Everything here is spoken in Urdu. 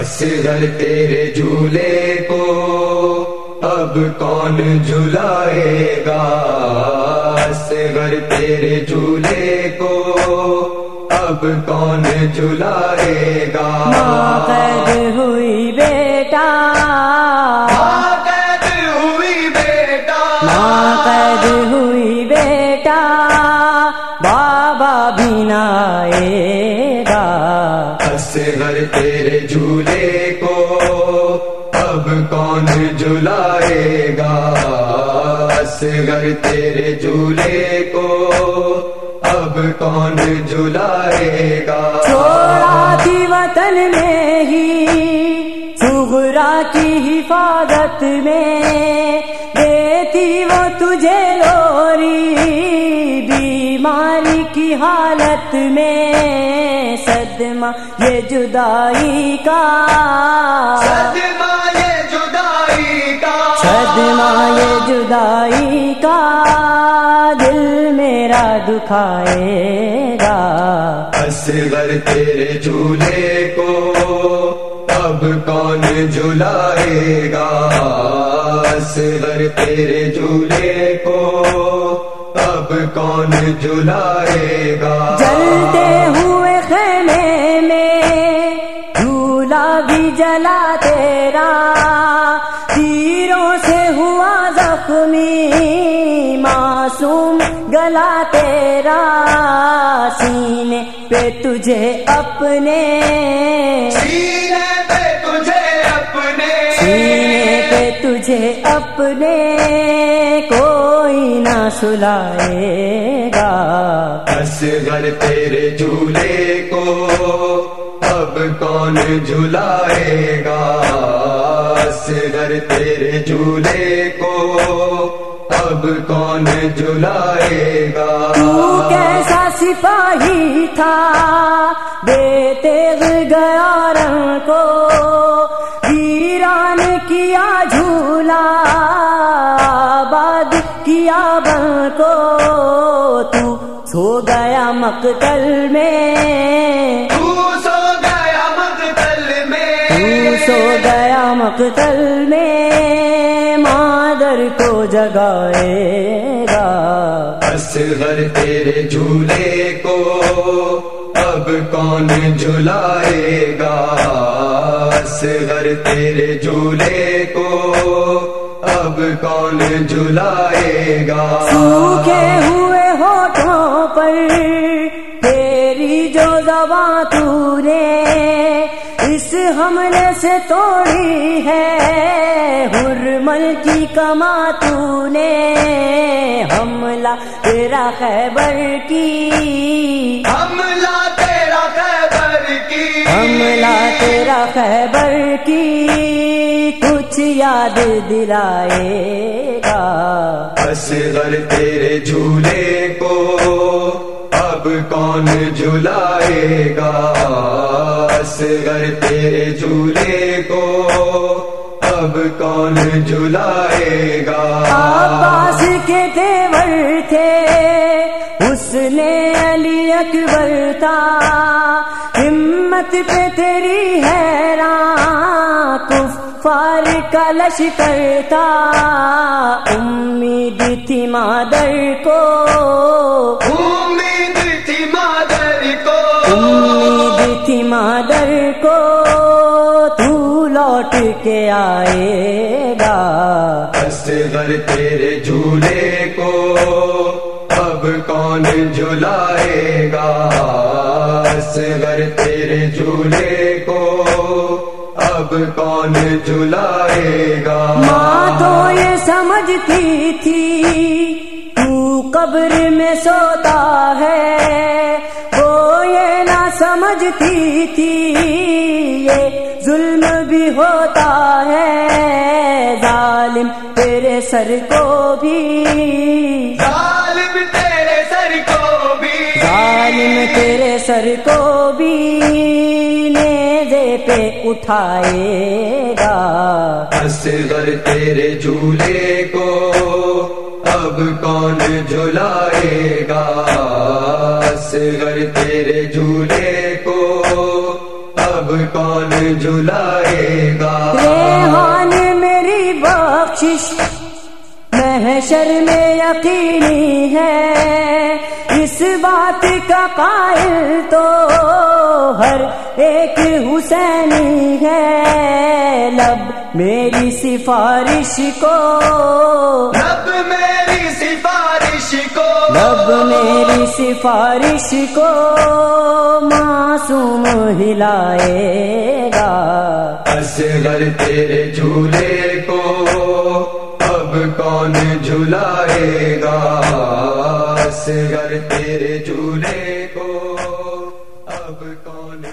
اصغر تیرے جھولے کو، اب کون جھلائے گا؟ اصغر تیرے جھولے کو، اب کون جھلائے گا؟ ہوئی بیٹا کون جھلائے گا؟ اصغر تیرے جھولے کو اب کون جھلائے گا؟ چھوڑا تھی وطن میں ہی سغرا کی حفاظت میں۔ دیتی وہ تجھے لوری بیماری کی حالت میں۔ صدمہ یہ جدائی کا۔ صدمہ صدمہ یہ جدائی کا دل میرا دکھائے گا۔ اصغر تیرے جھولے کو اب کون جھلائے گا؟ اصغر تیرے جھولے کو اب کون جھلائے گا؟ جلتے ہوئے خیمے میں جھولا بھی جلا تیرا۔ زخمی معصوم گلا تیرا سینے پہ تجھے اپنے سینے پہ تجھے اپنے سینے پہ تجھے اپنے کوئی نہ سلائے گا۔ اصغر تیرے جھولے کو اب کون جھلائے گا؟ اصغر تیرے جھولے کو اب کون جھلائے گا؟ تو کیسا سپاہی تھا؟ بے تیغ گیا رنگ کو ویران کیا جھولا آباد کیا بن کو۔ تو سو گیا مقتل میں۔ مقتل میں مادر کو جگائے گا۔ اصغر تیرے جھولے کو اب کون جھلائے گا؟ اصغر تیرے جھولے کو اب کون جھلائے گا؟ سوکھے ہوئے ہوٹوں پر تیری جو زباں تو نے اس حملے سے توڑی ہے۔ ہرمل کی کما تو نے حملہ تیرا خیبر کی۔ حملہ تیرا خیبر کی۔ حملہ تیرا خیبر کی۔ کچھ یاد دلائے گا۔ اصغر تیرے جھولے کو۔ اب کون جھلائے گا اصغر تیرے جھولے کو اب کون جھلائے گا عباس کے دیور تھے اس نے علی اکبر تھا ہمت پہ تیری حیران کفار کا لشکر تھا امید تھی مادر کو۔ امید تھی مادر کو تو لوٹ کے آئے گا۔ اصغر تیرے جھولے کو اب کون جھلائے گا؟ اصغر تیرے جھولے کو اب کون جھلائے گا؟ ماں تو یہ سمجھتی تھی تو قبر میں سوتا ہے۔ سمجھتی تھی یہ ظلم بھی ہوتا ہے۔ ظالم تیرے سر کو بھی۔ ظالم تیرے سر کو بھی۔ ظالم تیرے سر کو بھی نیزے پہ اٹھائے گا۔ اصغر تیرے جھولے کو اب کون جھلائے گا؟ اصغر تیرے جھولے کون جلائے گا۔ ریحان میری بخشش محشر میں یقینی ہے۔ اس بات کا قائل تو ہر ایک حسینی ہے۔ لب میری سفارش کو رب میری سفارش کو لب میری سفارش کو معصوم ہلائے گا اصغر تیرے جھولے کو اب کون جھلائے گا اصغر تیرے جھولے کو اب کون